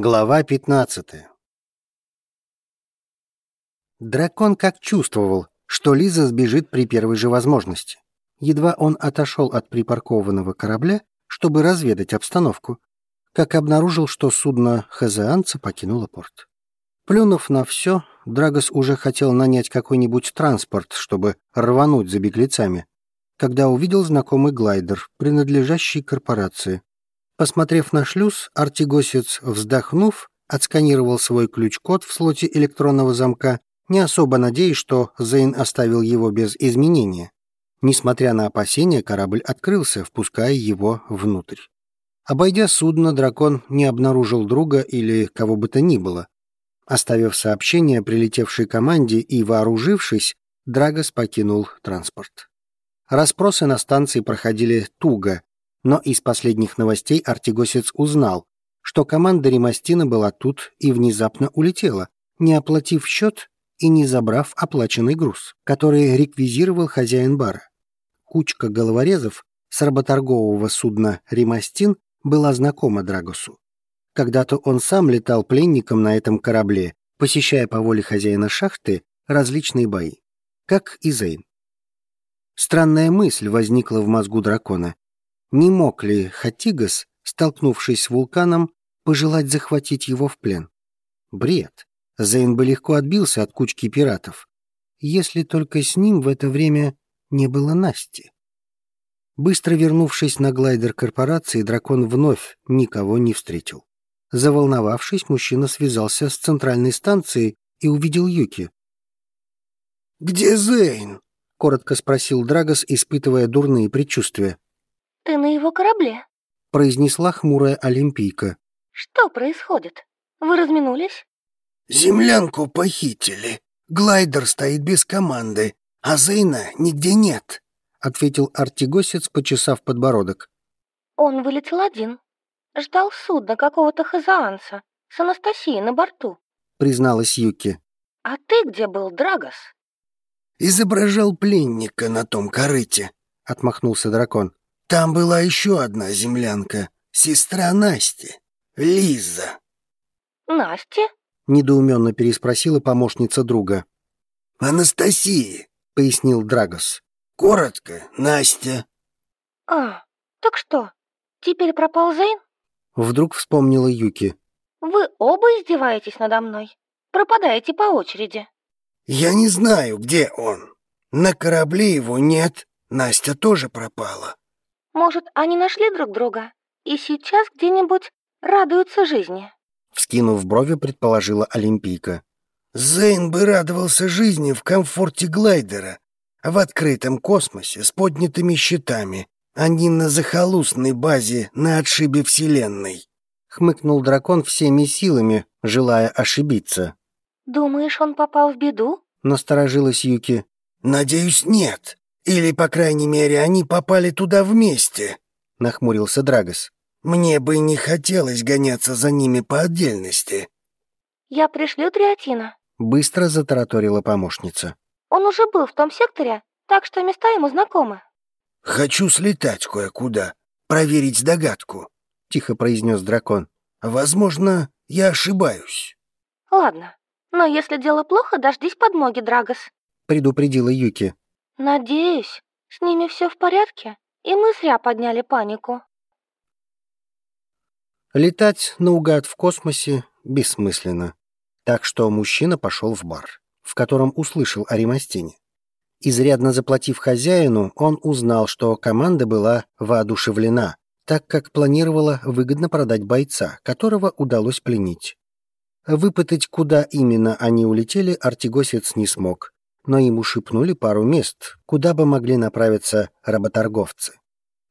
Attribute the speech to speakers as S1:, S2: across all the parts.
S1: Глава 15 Дракон как чувствовал, что Лиза сбежит при первой же возможности. Едва он отошел от припаркованного корабля, чтобы разведать обстановку, как обнаружил, что судно хазаанца покинуло порт. Плюнув на все, Драгос уже хотел нанять какой-нибудь транспорт, чтобы рвануть за беглецами, когда увидел знакомый глайдер, принадлежащий корпорации. Посмотрев на шлюз, артигосец, вздохнув, отсканировал свой ключ-код в слоте электронного замка, не особо надеясь, что Зейн оставил его без изменения. Несмотря на опасения, корабль открылся, впуская его внутрь. Обойдя судно, дракон не обнаружил друга или кого бы то ни было. Оставив сообщение прилетевшей команде и вооружившись, Драгос покинул транспорт. Распросы на станции проходили туго, но из последних новостей Артигосец узнал, что команда Ремастина была тут и внезапно улетела, не оплатив счет и не забрав оплаченный груз, который реквизировал хозяин бара. Кучка головорезов с работоргового судна «Ремастин» была знакома Драгосу. Когда-то он сам летал пленником на этом корабле, посещая по воле хозяина шахты различные бои, как и Зейн. Странная мысль возникла в мозгу дракона, не мог ли Хатигас, столкнувшись с вулканом, пожелать захватить его в плен? Бред. Зейн бы легко отбился от кучки пиратов, если только с ним в это время не было Насти. Быстро вернувшись на глайдер корпорации, дракон вновь никого не встретил. Заволновавшись, мужчина связался с центральной станцией и увидел Юки.
S2: «Где Зейн?»
S1: — коротко спросил Драгос, испытывая дурные предчувствия.
S3: «Ты на его корабле?»
S1: — произнесла хмурая Олимпийка.
S3: «Что происходит? Вы разминулись?»
S2: «Землянку похитили. Глайдер стоит без команды, а Зейна нигде нет», — ответил Артигосец, почесав подбородок.
S3: «Он вылетел один. Ждал судна какого-то хазаанца с Анастасией на борту», —
S1: призналась Юки.
S3: «А ты где был, Драгос?»
S2: «Изображал пленника на том корыте», — отмахнулся дракон. Там была еще одна землянка, сестра Насти, Лиза.
S3: Настя?
S1: Недоуменно переспросила помощница друга.
S2: Анастасия, пояснил Драгос. Коротко, Настя.
S3: А, так что, теперь пропал Зейн?
S1: Вдруг вспомнила Юки.
S3: Вы оба издеваетесь надо мной? Пропадаете по очереди.
S2: Я не знаю, где он. На корабле его нет, Настя тоже пропала.
S3: Может, они нашли друг друга и сейчас где-нибудь радуются жизни?»
S1: Вскинув брови, предположила Олимпийка.
S2: «Зейн бы радовался жизни в комфорте глайдера, в открытом космосе с поднятыми щитами, а не на захолустной базе на отшибе Вселенной», —
S1: хмыкнул дракон всеми силами, желая ошибиться.
S3: «Думаешь, он попал в беду?»
S1: — насторожилась Юки.
S2: «Надеюсь, нет. Или, по крайней мере, они попали туда вместе», — нахмурился Драгос. «Мне бы не хотелось гоняться за ними по отдельности».
S3: «Я пришлю Триотина», —
S1: быстро затараторила помощница.
S3: «Он уже был в том секторе, так что места ему знакомы».
S2: «Хочу слетать кое-куда, проверить догадку», — тихо произнес дракон. «Возможно, я ошибаюсь».
S3: «Ладно, но если дело плохо, дождись подмоги, Драгос», —
S1: предупредила Юки.
S3: «Надеюсь, с ними все в порядке, и мы зря подняли панику».
S1: Летать наугад в космосе бессмысленно, так что мужчина пошел в бар, в котором услышал о Ремастине. Изрядно заплатив хозяину, он узнал, что команда была воодушевлена, так как планировала выгодно продать бойца, которого удалось пленить. Выпытать, куда именно они улетели, Артигосец не смог, но ему шепнули пару мест, куда бы могли направиться работорговцы.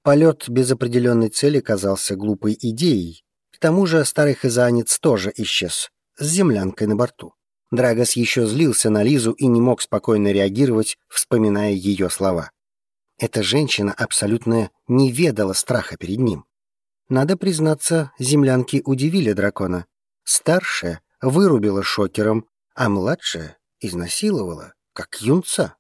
S1: Полет без определенной цели казался глупой идеей. К тому же старый хазанец тоже исчез, с землянкой на борту. Драгос еще злился на Лизу и не мог спокойно реагировать, вспоминая ее слова. Эта женщина абсолютно не ведала страха перед ним. Надо признаться, землянки удивили дракона. Старшая вырубила шокером, а младшая изнасиловала как юнца.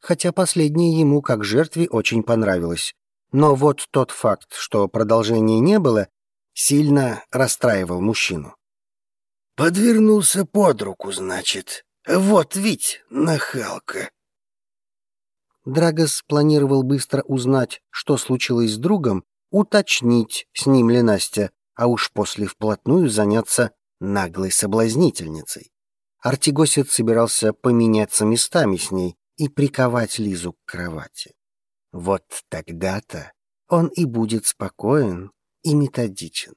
S1: Хотя последнее ему как жертве очень понравилось. Но вот тот факт, что продолжения не было, сильно расстраивал мужчину.
S2: Подвернулся под руку, значит. Вот ведь нахалка.
S1: Драгос планировал быстро узнать, что случилось с другом, уточнить, с ним ли Настя, а уж после вплотную заняться наглой соблазнительницей. Артигосец собирался поменяться местами с ней и приковать Лизу к кровати. Вот тогда-то он и будет спокоен и методичен.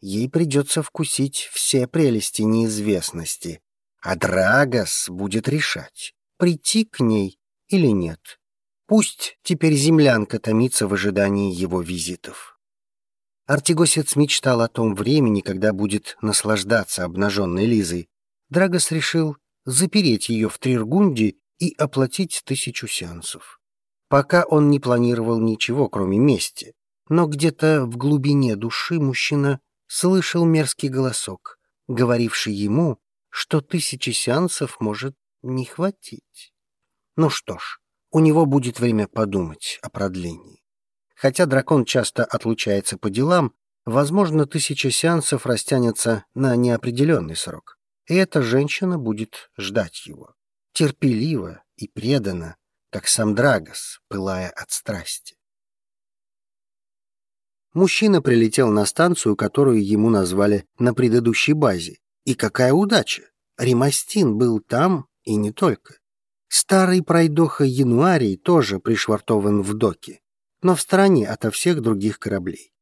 S1: Ей придется вкусить все прелести неизвестности, а Драгос будет решать, прийти к ней или нет. Пусть теперь землянка томится в ожидании его визитов. Артигосец мечтал о том времени, когда будет наслаждаться обнаженной Лизой. Драгос решил запереть ее в Триргунде и оплатить тысячу сеансов. Пока он не планировал ничего, кроме мести, но где-то в глубине души мужчина слышал мерзкий голосок, говоривший ему, что тысячи сеансов может не хватить. Ну что ж, у него будет время подумать о продлении. Хотя дракон часто отлучается по делам, возможно, тысяча сеансов растянется на неопределенный срок, и эта женщина будет ждать его, терпеливо и преданно, как сам Драгос, пылая от страсти. Мужчина прилетел на станцию, которую ему назвали на предыдущей базе. И какая удача! Римастин был там и не только. Старый пройдоха Януарий тоже пришвартован в доке, но в стороне ото всех других кораблей.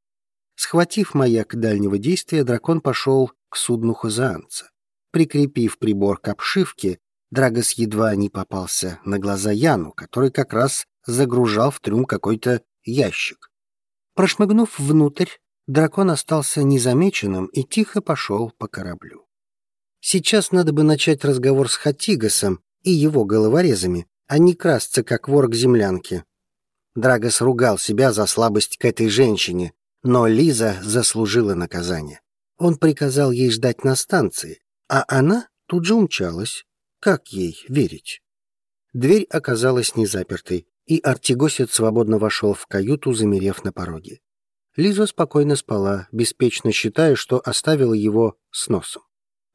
S1: Схватив маяк дальнего действия, дракон пошел к судну хозаанца. Прикрепив прибор к обшивке, Драгос едва не попался на глаза Яну, который как раз загружал в трюм какой-то ящик. Прошмыгнув внутрь, дракон остался незамеченным и тихо пошел по кораблю. Сейчас надо бы начать разговор с Хатигасом и его головорезами, а не красться, как вор к землянке. Драгос ругал себя за слабость к этой женщине, но Лиза заслужила наказание. Он приказал ей ждать на станции, а она тут же умчалась. Как ей верить? Дверь оказалась незапертой, и Артигосец свободно вошел в каюту, замерев на пороге. Лиза спокойно спала, беспечно считая, что оставила его с носом.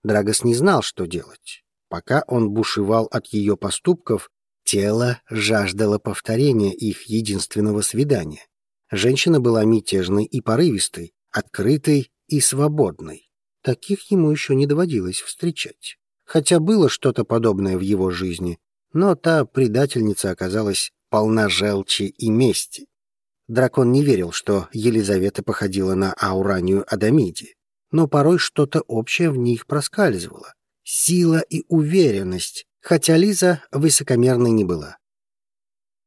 S1: Драгос не знал, что делать. Пока он бушевал от ее поступков, тело жаждало повторения их единственного свидания. Женщина была мятежной и порывистой, открытой и свободной. Таких ему еще не доводилось встречать. Хотя было что-то подобное в его жизни, но та предательница оказалась полна желчи и мести. Дракон не верил, что Елизавета походила на Ауранию Адамиди, но порой что-то общее в них проскальзывало сила и уверенность, хотя Лиза высокомерной не была.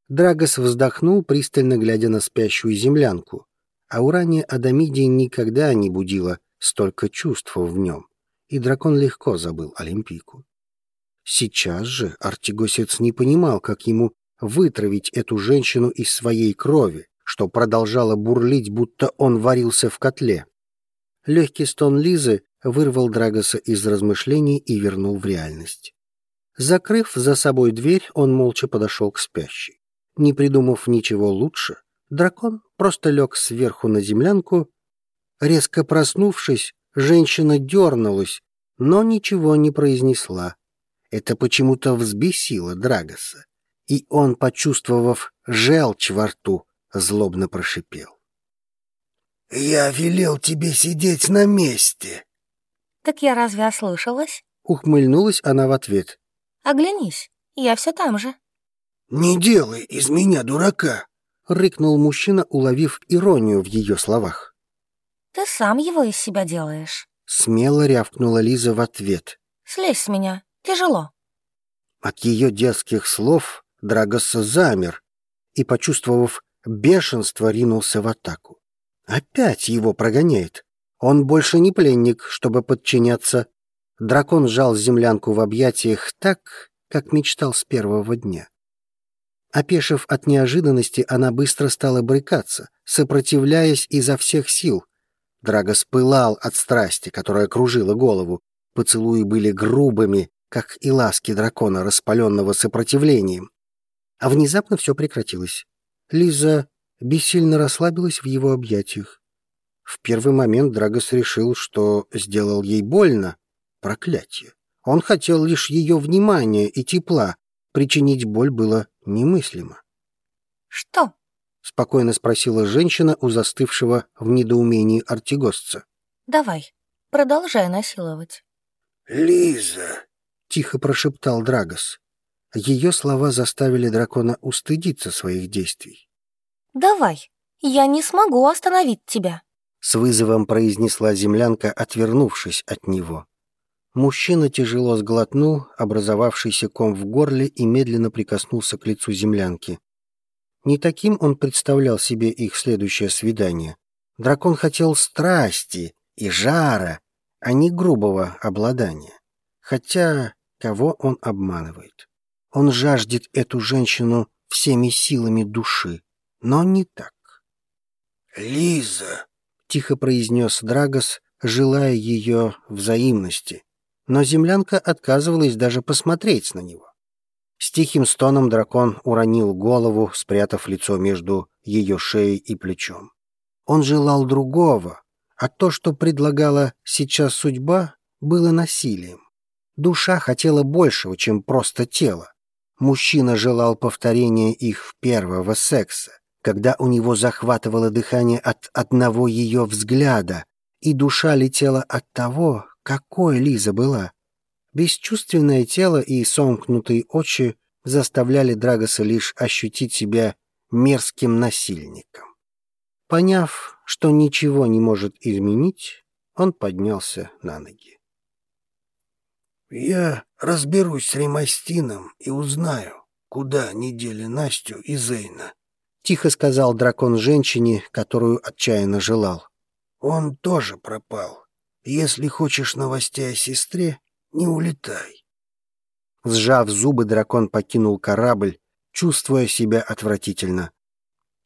S1: Драгос вздохнул, пристально глядя на спящую землянку, а Урания Адамидия никогда не будила столько чувств в нем, и дракон легко забыл Олимпийку. Сейчас же Артигосец не понимал, как ему вытравить эту женщину из своей крови, что продолжала бурлить, будто он варился в котле. Легкий стон Лизы вырвал Драгоса из размышлений и вернул в реальность. Закрыв за собой дверь, он молча подошел к спящей. Не придумав ничего лучше, дракон просто лег сверху на землянку. Резко проснувшись, женщина дернулась, но ничего не произнесла. Это почему-то взбесило Драгоса, и он, почувствовав желчь во рту, злобно прошипел.
S2: «Я велел тебе сидеть на месте!»
S3: Так я разве ослышалась?
S1: Ухмыльнулась она в ответ.
S3: Оглянись, я все там же.
S2: Не делай из меня дурака,
S1: рыкнул мужчина, уловив иронию в ее словах.
S3: Ты сам его из себя делаешь.
S1: Смело рявкнула Лиза в ответ.
S3: Слезь с меня, тяжело.
S1: От ее детских слов Драгос замер и, почувствовав бешенство, ринулся в атаку. Опять его прогоняет. Он больше не пленник, чтобы подчиняться. Дракон сжал землянку в объятиях так, как мечтал с первого дня. Опешив от неожиданности, она быстро стала брыкаться, сопротивляясь изо всех сил. Драгос пылал от страсти, которая кружила голову. Поцелуи были грубыми, как и ласки дракона, распаленного сопротивлением. А внезапно все прекратилось. Лиза бессильно расслабилась в его объятиях. В первый момент Драгос решил, что сделал ей больно, Проклятие. Он хотел лишь ее внимания и тепла. Причинить боль было немыслимо.
S3: «Что?»
S1: — спокойно спросила женщина у застывшего в недоумении артигосца.
S3: «Давай, продолжай насиловать».
S2: «Лиза!»
S1: — тихо прошептал Драгос. Ее слова заставили дракона устыдиться своих действий.
S3: «Давай, я не смогу остановить тебя», —
S1: с вызовом произнесла землянка, отвернувшись от него. Мужчина тяжело сглотнул образовавшийся ком в горле и медленно прикоснулся к лицу землянки. Не таким он представлял себе их следующее свидание. Дракон хотел страсти и жара, а не грубого обладания. Хотя кого он обманывает? Он жаждет эту женщину всеми силами души, но не так.
S2: «Лиза!»
S1: — тихо произнес Драгос, желая ее взаимности но землянка отказывалась даже посмотреть на него. С тихим стоном дракон уронил голову, спрятав лицо между ее шеей и плечом. Он желал другого, а то, что предлагала сейчас судьба, было насилием. Душа хотела большего, чем просто тело. Мужчина желал повторения их первого секса, когда у него захватывало дыхание от одного ее взгляда, и душа летела от того, какой Лиза была. Бесчувственное тело и сомкнутые очи заставляли Драгоса лишь ощутить себя мерзким насильником. Поняв, что ничего не может изменить, он поднялся на ноги.
S2: «Я разберусь с Ремастином и узнаю, куда они дели Настю и Зейна», —
S1: тихо сказал дракон женщине, которую отчаянно желал.
S2: «Он тоже пропал. Если хочешь новостей о сестре, не улетай.
S1: Сжав зубы, дракон покинул корабль, чувствуя себя отвратительно.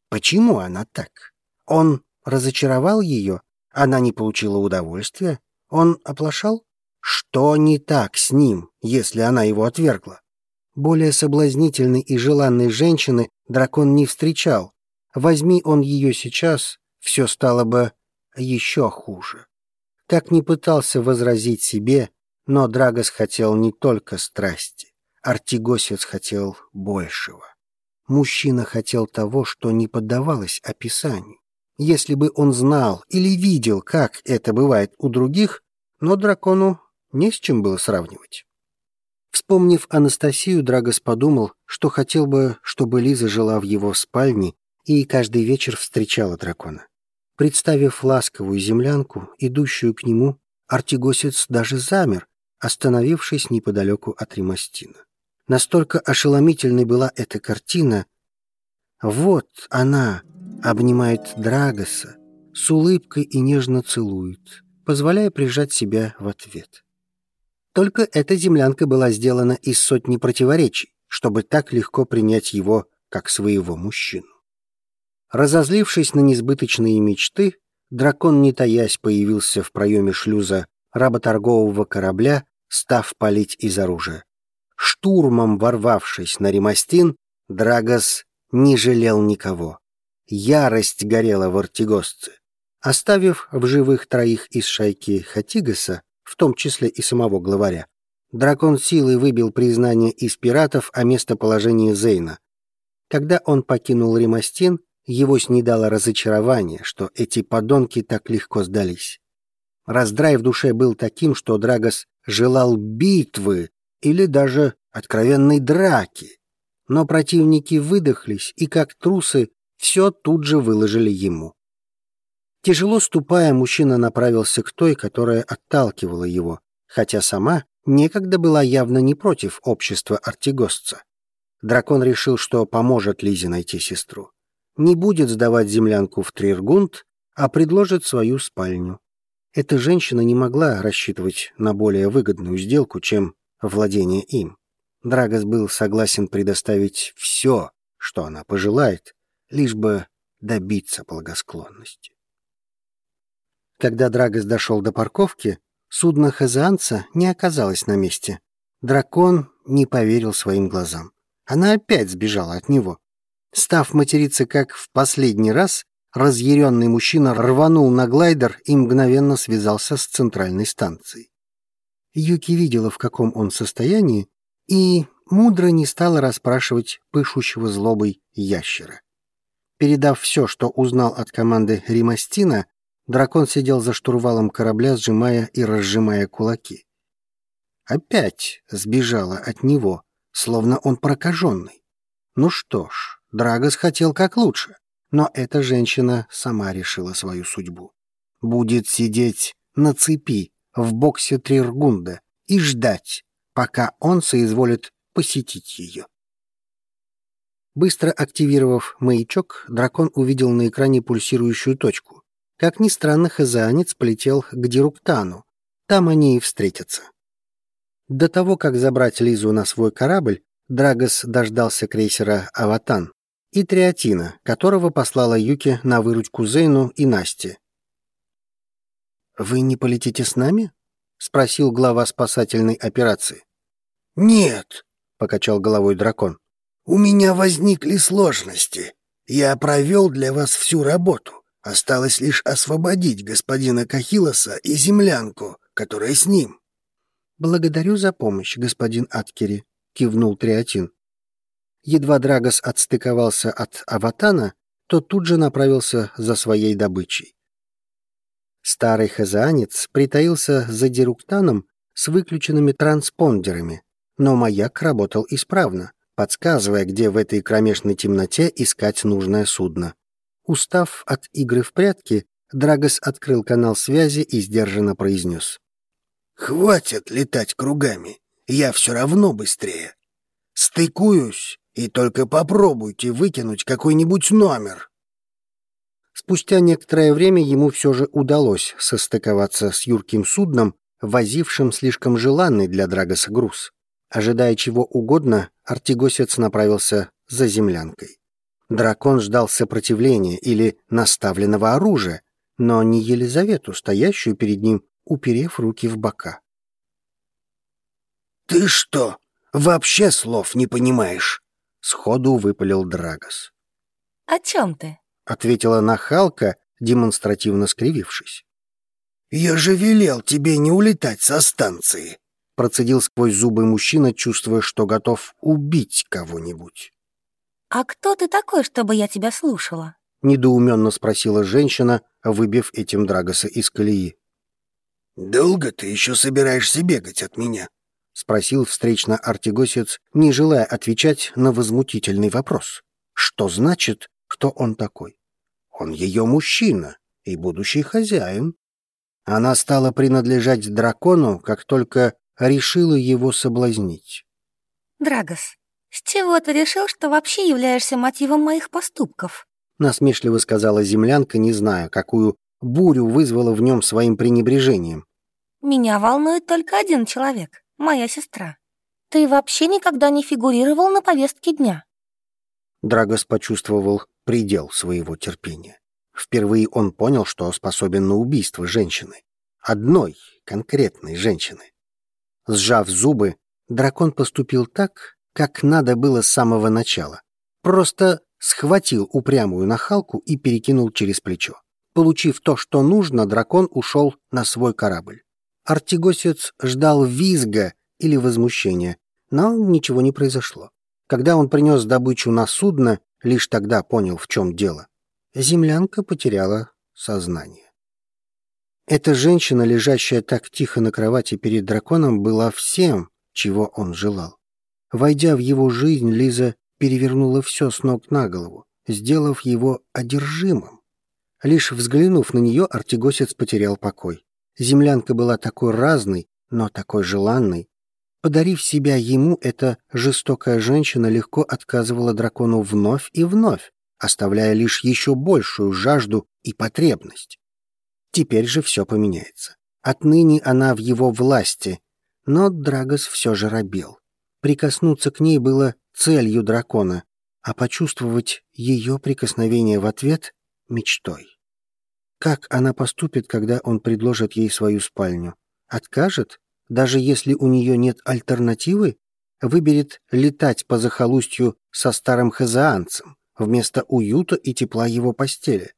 S1: Почему она так? Он разочаровал ее? Она не получила удовольствия? Он оплошал? Что не так с ним, если она его отвергла? Более соблазнительной и желанной женщины дракон не встречал. Возьми он ее сейчас, все стало бы еще хуже. Как ни пытался возразить себе, но Драгос хотел не только страсти. Артигосец хотел большего. Мужчина хотел того, что не поддавалось описанию. Если бы он знал или видел, как это бывает у других, но дракону не с чем было сравнивать. Вспомнив Анастасию, Драгос подумал, что хотел бы, чтобы Лиза жила в его спальне и каждый вечер встречала дракона. Представив ласковую землянку, идущую к нему, Артигосец даже замер, остановившись неподалеку от Римастина. Настолько ошеломительной была эта картина. Вот она обнимает Драгоса, с улыбкой и нежно целует, позволяя прижать себя в ответ. Только эта землянка была сделана из сотни противоречий, чтобы так легко принять его как своего мужчину. Разозлившись на несбыточные мечты, дракон, не таясь, появился в проеме шлюза работоргового корабля, став палить из оружия. Штурмом ворвавшись на Римастин, Драгос не жалел никого. Ярость горела в артигосце. Оставив в живых троих из шайки Хатигаса, в том числе и самого главаря, дракон силой выбил признание из пиратов о местоположении Зейна. Когда он покинул Римастин, его снедало разочарование, что эти подонки так легко сдались. Раздрай в душе был таким, что Драгос желал битвы или даже откровенной драки. Но противники выдохлись и, как трусы, все тут же выложили ему. Тяжело ступая, мужчина направился к той, которая отталкивала его, хотя сама некогда была явно не против общества артигосца. Дракон решил, что поможет Лизе найти сестру не будет сдавать землянку в Триргунд, а предложит свою спальню. Эта женщина не могла рассчитывать на более выгодную сделку, чем владение им. Драгос был согласен предоставить все, что она пожелает, лишь бы добиться благосклонности. Когда Драгос дошел до парковки, судно хазанца не оказалось на месте. Дракон не поверил своим глазам. Она опять сбежала от него. Став материться как в последний раз, разъяренный мужчина рванул на глайдер и мгновенно связался с центральной станцией. Юки видела, в каком он состоянии, и мудро не стала расспрашивать пышущего злобой ящера. Передав все, что узнал от команды Римастина, дракон сидел за штурвалом корабля, сжимая и разжимая кулаки. Опять сбежала от него, словно он прокаженный. Ну что ж, Драгос хотел как лучше, но эта женщина сама решила свою судьбу. Будет сидеть на цепи в боксе Триргунда и ждать, пока он соизволит посетить ее. Быстро активировав маячок, дракон увидел на экране пульсирующую точку. Как ни странно, хазаанец полетел к Дируктану. Там они и встретятся. До того, как забрать Лизу на свой корабль, Драгос дождался крейсера «Аватан» и Триатина, которого послала Юки на выручку Зейну и Насте. «Вы не полетите с нами?» — спросил глава спасательной операции.
S2: «Нет», —
S1: покачал головой дракон.
S2: «У меня возникли сложности. Я провел для вас всю работу. Осталось лишь освободить господина Кахилоса и землянку, которая с ним».
S1: «Благодарю за помощь, господин Аткери», — кивнул Триатин. Едва Драгос отстыковался от Аватана, то тут же направился за своей добычей. Старый хазаанец притаился за деруктаном с выключенными транспондерами, но маяк работал исправно подсказывая, где в этой кромешной темноте искать нужное судно. Устав от игры в прятки, Драгос открыл канал связи и сдержанно произнес.
S2: «Хватит летать кругами, я все равно быстрее. Стыкуюсь, и только попробуйте выкинуть какой-нибудь номер».
S1: Спустя некоторое время ему все же удалось состыковаться с юрким судном, возившим слишком желанный для Драгоса груз. Ожидая чего угодно, Артигосец направился за землянкой. Дракон ждал сопротивления или наставленного оружия, но не Елизавету, стоящую перед ним, уперев руки в бока.
S2: «Ты что, вообще слов не понимаешь?» — сходу выпалил Драгос.
S3: «О чем ты?»
S1: — ответила нахалка, демонстративно скривившись.
S2: «Я же велел тебе не улетать со станции!»
S1: Процедил сквозь зубы мужчина, чувствуя, что готов убить кого-нибудь.
S3: «А кто ты такой, чтобы я тебя слушала?»
S1: Недоуменно спросила женщина, выбив этим Драгоса из колеи.
S2: «Долго ты еще собираешься бегать от меня?»
S1: Спросил встречно Артигосец, не желая отвечать на возмутительный вопрос. Что значит, кто он такой? Он ее мужчина и будущий хозяин. Она стала принадлежать дракону, как только решила его соблазнить.
S3: «Драгос, с чего ты решил, что вообще являешься мотивом моих поступков?»
S1: Насмешливо сказала землянка, не зная, какую бурю вызвала в нем своим пренебрежением.
S3: «Меня волнует только один человек, моя сестра. Ты вообще никогда не фигурировал на повестке дня».
S1: Драгос почувствовал предел своего терпения. Впервые он понял, что способен на убийство женщины. Одной конкретной женщины. Сжав зубы, дракон поступил так, как надо было с самого начала. Просто схватил упрямую нахалку и перекинул через плечо. Получив то, что нужно, дракон ушел на свой корабль. Артигосец ждал визга или возмущения, но ничего не произошло. Когда он принес добычу на судно, лишь тогда понял, в чем дело. Землянка потеряла сознание. Эта женщина, лежащая так тихо на кровати перед драконом, была всем, чего он желал. Войдя в его жизнь, Лиза перевернула все с ног на голову, сделав его одержимым. Лишь взглянув на нее, Артигосец потерял покой. Землянка была такой разной, но такой желанной. Подарив себя ему, эта жестокая женщина легко отказывала дракону вновь и вновь, оставляя лишь еще большую жажду и потребность. Теперь же все поменяется. Отныне она в его власти, но Драгос все же робел. Прикоснуться к ней было целью дракона, а почувствовать ее прикосновение в ответ — мечтой. Как она поступит, когда он предложит ей свою спальню? Откажет, даже если у нее нет альтернативы? Выберет летать по захолустью со старым хазаанцем вместо уюта и тепла его постели?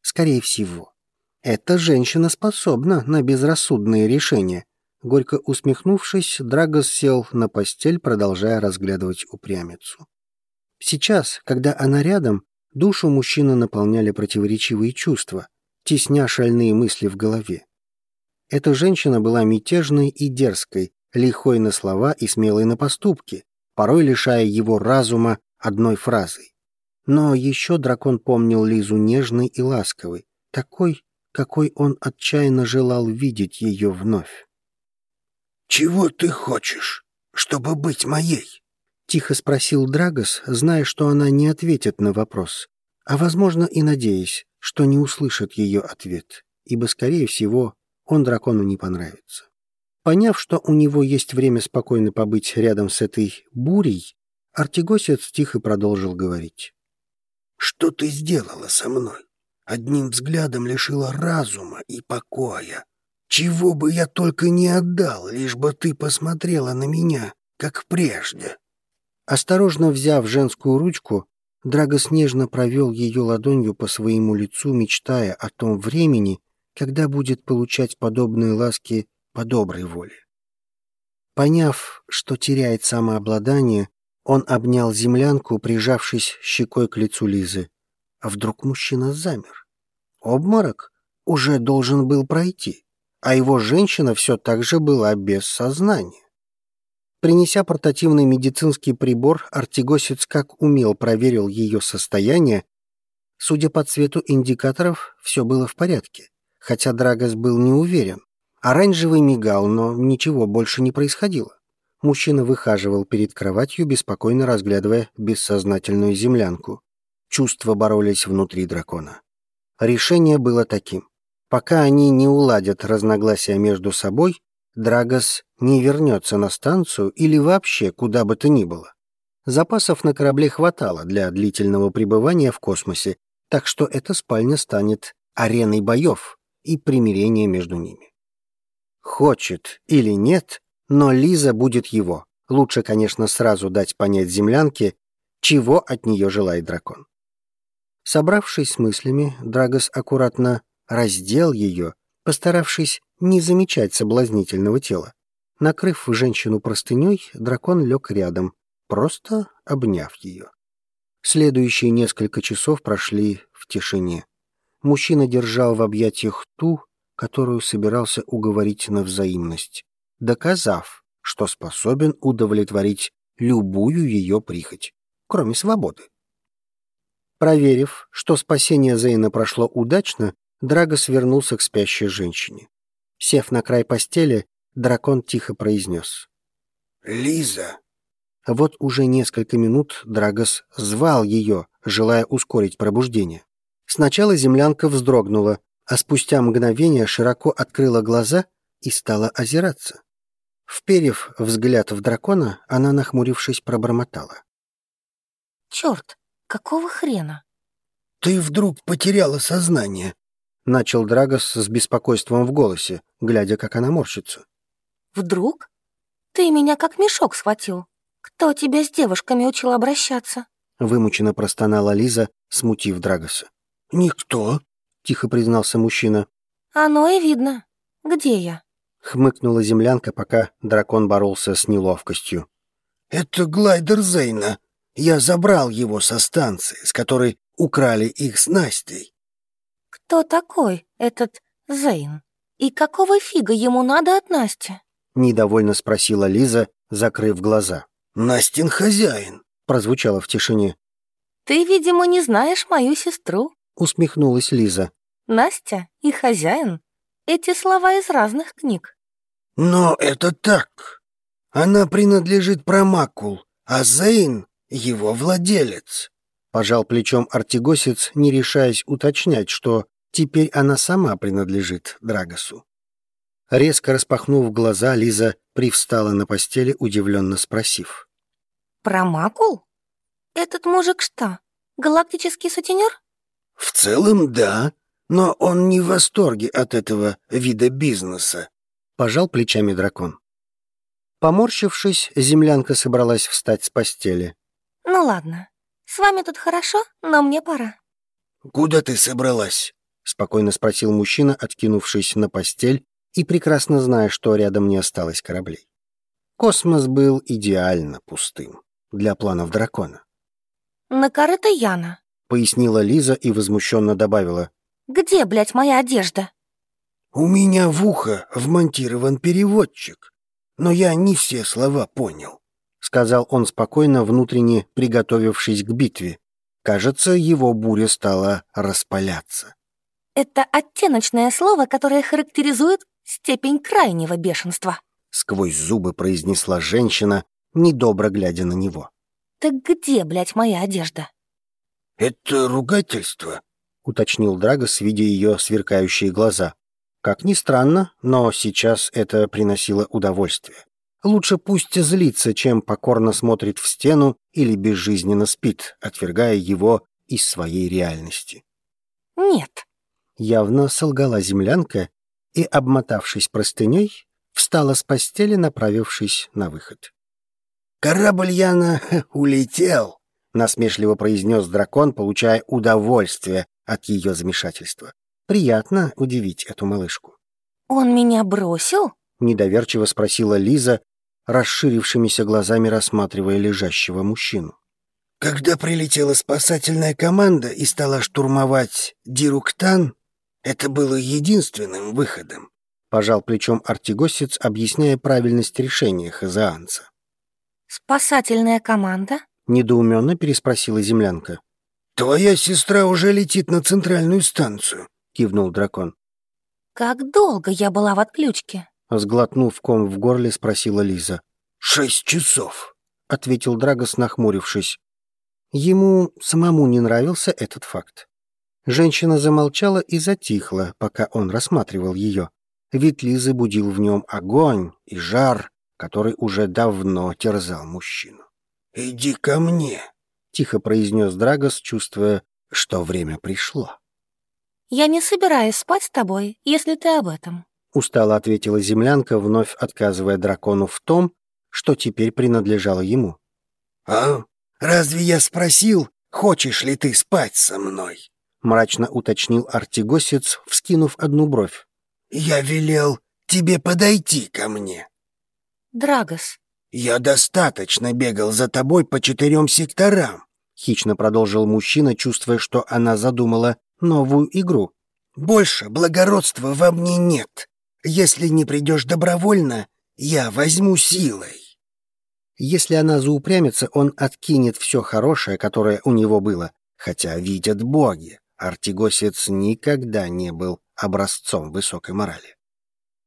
S1: Скорее всего. Эта женщина способна на безрассудные решения, Горько усмехнувшись, Драгос сел на постель, продолжая разглядывать упрямицу. Сейчас, когда она рядом, душу мужчины наполняли противоречивые чувства, тесня шальные мысли в голове. Эта женщина была мятежной и дерзкой, лихой на слова и смелой на поступки, порой лишая его разума одной фразой. Но еще дракон помнил Лизу нежной и ласковой, такой, какой он отчаянно желал видеть ее вновь.
S2: «Чего ты хочешь, чтобы быть моей?»
S1: — тихо спросил Драгос, зная, что она не ответит на вопрос, а, возможно, и надеясь, что не услышит ее ответ, ибо, скорее всего, он дракону не понравится. Поняв, что у него есть время спокойно побыть рядом с этой бурей, Артигосец тихо продолжил говорить.
S2: «Что ты сделала со мной? Одним взглядом лишила разума и покоя. Чего бы я только не отдал, лишь бы ты посмотрела на меня, как прежде».
S1: Осторожно взяв женскую ручку, Драгос нежно провел ее ладонью по своему лицу, мечтая о том времени, когда будет получать подобные ласки по доброй воле. Поняв, что теряет самообладание, он обнял землянку, прижавшись щекой к лицу Лизы. А вдруг мужчина замер? Обморок уже должен был пройти, а его женщина все так же была без сознания. Принеся портативный медицинский прибор, Артигосец как умел проверил ее состояние. Судя по цвету индикаторов, все было в порядке, хотя Драгос был не уверен. Оранжевый мигал, но ничего больше не происходило. Мужчина выхаживал перед кроватью, беспокойно разглядывая бессознательную землянку. Чувства боролись внутри дракона. Решение было таким. Пока они не уладят разногласия между собой, Драгос не вернется на станцию или вообще куда бы то ни было. Запасов на корабле хватало для длительного пребывания в космосе, так что эта спальня станет ареной боев и примирения между ними. Хочет или нет, но Лиза будет его. Лучше, конечно, сразу дать понять землянке, чего от нее желает дракон. Собравшись с мыслями, Драгос аккуратно раздел ее, постаравшись не замечать соблазнительного тела. Накрыв женщину простыней, дракон лег рядом, просто обняв ее. Следующие несколько часов прошли в тишине. Мужчина держал в объятиях ту, которую собирался уговорить на взаимность, доказав, что способен удовлетворить любую ее прихоть, кроме свободы. Проверив, что спасение Зейна прошло удачно, Драгос вернулся к спящей женщине. Сев на край постели, дракон тихо произнес.
S2: «Лиза!»
S1: Вот уже несколько минут Драгос звал ее, желая ускорить пробуждение. Сначала землянка вздрогнула, а спустя мгновение широко открыла глаза и стала озираться. Вперев взгляд в дракона, она, нахмурившись, пробормотала.
S3: «Черт, какого хрена?»
S2: «Ты вдруг потеряла сознание», —
S1: начал Драгос с беспокойством в голосе, глядя, как она морщится.
S3: «Вдруг? Ты меня как мешок схватил. Кто тебя с девушками учил обращаться?»
S1: Вымученно простонала Лиза, смутив Драгоса.
S2: «Никто»,
S1: тихо признался мужчина.
S3: «Оно и видно. Где я?»
S1: Хмыкнула землянка, пока дракон боролся с неловкостью.
S2: «Это глайдер Зейна. Я забрал его со станции, с которой украли их с Настей».
S3: «Кто такой этот Зейн? И какого фига ему надо от Насти?»
S1: Недовольно спросила Лиза, закрыв глаза.
S2: «Настин хозяин»,
S1: прозвучало в тишине.
S3: «Ты, видимо, не знаешь мою сестру»,
S1: усмехнулась Лиза.
S3: Настя и хозяин — эти слова из разных книг.
S2: Но это так. Она принадлежит Промакул, а Зейн — его владелец.
S1: Пожал плечом Артигосец, не решаясь уточнять, что теперь она сама принадлежит Драгосу. Резко распахнув глаза, Лиза привстала на постели, удивленно спросив.
S3: «Промакул? Этот мужик что, галактический сутенер?»
S2: «В целом, да», но он не в восторге от этого вида бизнеса.
S1: Пожал плечами дракон. Поморщившись, землянка собралась встать с постели.
S3: Ну ладно, с вами тут хорошо, но мне пора.
S2: Куда ты собралась?
S1: Спокойно спросил мужчина, откинувшись на постель и прекрасно зная, что рядом не осталось кораблей. Космос был идеально пустым для планов дракона.
S3: «На корыто Яна», —
S1: пояснила Лиза и возмущенно добавила.
S3: «Где, блядь, моя одежда?»
S2: «У меня в ухо вмонтирован переводчик, но я не все слова понял», —
S1: сказал он спокойно, внутренне приготовившись к битве. Кажется, его буря стала распаляться.
S3: «Это оттеночное слово, которое характеризует степень крайнего бешенства», —
S1: сквозь зубы произнесла женщина, недобро глядя на него.
S3: «Так где, блядь, моя одежда?»
S2: «Это ругательство», —
S1: уточнил Драгос, видя ее сверкающие глаза. Как ни странно, но сейчас это приносило удовольствие. Лучше пусть злится, чем покорно смотрит в стену или безжизненно спит, отвергая его из своей реальности.
S3: «Нет», —
S1: явно солгала землянка и, обмотавшись простыней, встала с постели, направившись на выход.
S2: «Корабль Яна улетел», —
S1: насмешливо произнес дракон, получая удовольствие от ее замешательства. Приятно удивить эту малышку.
S3: «Он меня бросил?»
S1: — недоверчиво спросила Лиза, расширившимися глазами рассматривая лежащего мужчину.
S2: «Когда прилетела спасательная команда и стала штурмовать Дируктан, это было единственным выходом», —
S1: пожал плечом артигосец, объясняя правильность решения хазаанца.
S3: «Спасательная команда?»
S1: — недоуменно переспросила землянка.
S2: «Твоя сестра уже летит на центральную станцию», — кивнул дракон.
S3: «Как долго я была в отключке?»
S1: Сглотнув ком в горле, спросила Лиза.
S2: «Шесть часов», —
S1: ответил Драгос, нахмурившись. Ему самому не нравился этот факт. Женщина замолчала и затихла, пока он рассматривал ее. Вид Лизы будил в нем огонь и жар, который уже давно терзал мужчину.
S2: «Иди ко мне», —
S1: тихо произнес Драгос, чувствуя, что время пришло.
S3: «Я не собираюсь спать с тобой, если ты об этом», —
S1: устало ответила землянка, вновь отказывая дракону в том, что теперь принадлежало ему.
S2: «А разве я спросил, хочешь ли ты спать со мной?»
S1: — мрачно уточнил артигосец, вскинув одну бровь.
S2: «Я велел тебе подойти ко мне».
S3: «Драгос».
S2: «Я достаточно бегал за тобой по четырем секторам», —
S1: хищно продолжил мужчина, чувствуя, что она задумала новую игру.
S2: «Больше благородства во мне нет. Если не придешь добровольно, я возьму силой».
S1: Если она заупрямится, он откинет все хорошее, которое у него было, хотя видят боги. Артигосец никогда не был образцом высокой морали.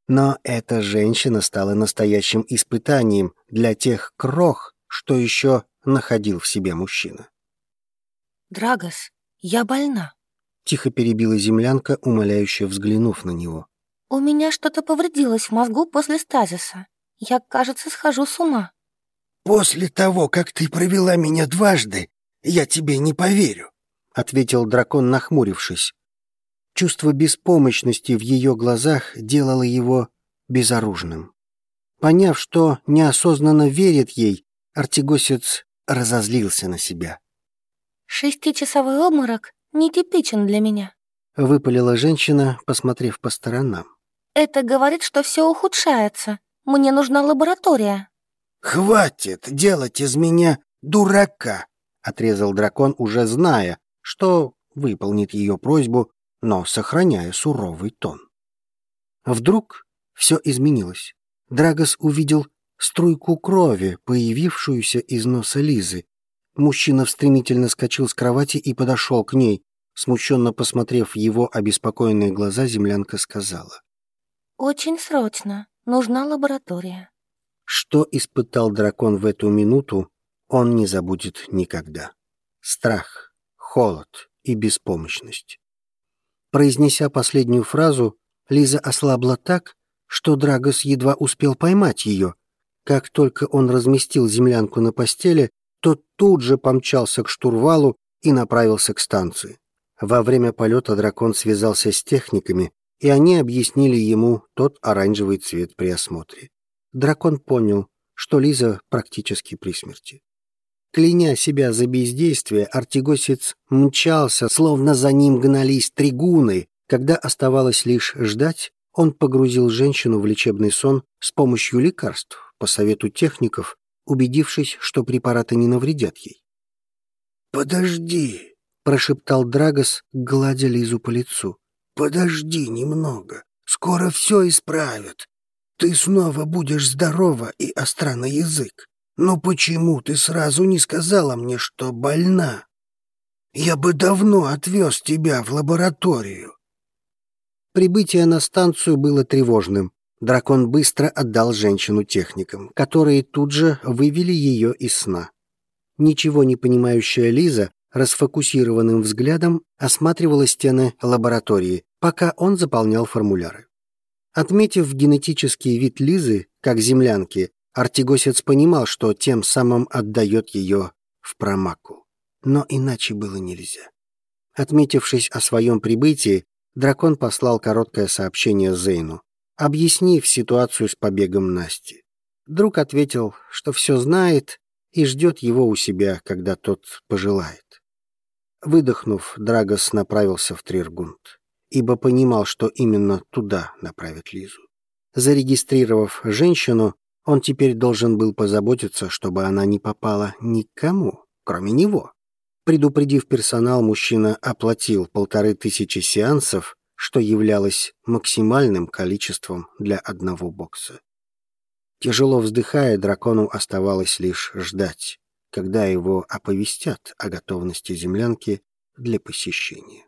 S1: Но эта женщина стала настоящим испытанием для тех крох, что еще находил в себе мужчина.
S3: «Драгос, я больна», —
S1: тихо перебила землянка, умоляюще взглянув на него.
S3: «У меня что-то повредилось в мозгу после стазиса. Я, кажется, схожу с ума».
S2: «После того, как ты провела меня дважды, я тебе не поверю», —
S1: ответил дракон, нахмурившись. Чувство беспомощности в ее глазах делало его безоружным. Поняв, что неосознанно верит ей, Артигосец разозлился на себя.
S3: «Шестичасовой обморок нетипичен для меня», —
S1: выпалила женщина, посмотрев по сторонам.
S3: «Это говорит, что все ухудшается. Мне нужна лаборатория».
S2: «Хватит делать из меня дурака», —
S1: отрезал дракон, уже зная, что выполнит ее просьбу, но сохраняя суровый тон. Вдруг все изменилось. Драгос увидел струйку крови, появившуюся из носа Лизы. Мужчина стремительно скочил с кровати и подошел к ней. Смущенно посмотрев в его обеспокоенные глаза, землянка сказала.
S3: «Очень срочно. Нужна лаборатория».
S1: Что испытал дракон в эту минуту, он не забудет никогда. Страх, холод и беспомощность. Произнеся последнюю фразу, Лиза ослабла так, что Драгос едва успел поймать ее. Как только он разместил землянку на постели, тот тут же помчался к штурвалу и направился к станции. Во время полета дракон связался с техниками, и они объяснили ему тот оранжевый цвет при осмотре. Дракон понял, что Лиза практически при смерти. Кляня себя за бездействие, артигосец мчался, словно за ним гнались тригуны. Когда оставалось лишь ждать, он погрузил женщину в лечебный сон с помощью лекарств, по совету техников, убедившись, что препараты не навредят ей.
S2: «Подожди», —
S1: прошептал Драгос, гладя Лизу по лицу.
S2: «Подожди немного. Скоро все исправят. Ты снова будешь здорова и остра на язык. Но почему ты сразу не сказала мне, что больна? Я бы давно отвез тебя в лабораторию».
S1: Прибытие на станцию было тревожным. Дракон быстро отдал женщину техникам, которые тут же вывели ее из сна. Ничего не понимающая Лиза расфокусированным взглядом осматривала стены лаборатории, пока он заполнял формуляры. Отметив генетический вид Лизы, как землянки, Артигосец понимал, что тем самым отдает ее в промаку. Но иначе было нельзя. Отметившись о своем прибытии, дракон послал короткое сообщение Зейну, объяснив ситуацию с побегом Насти. Друг ответил, что все знает и ждет его у себя, когда тот пожелает. Выдохнув, Драгос направился в Триргунд, ибо понимал, что именно туда направит Лизу. Зарегистрировав женщину, он теперь должен был позаботиться, чтобы она не попала никому, кроме него. Предупредив персонал, мужчина оплатил полторы тысячи сеансов, что являлось максимальным количеством для одного бокса. Тяжело вздыхая, дракону оставалось лишь ждать, когда его оповестят о готовности землянки для посещения.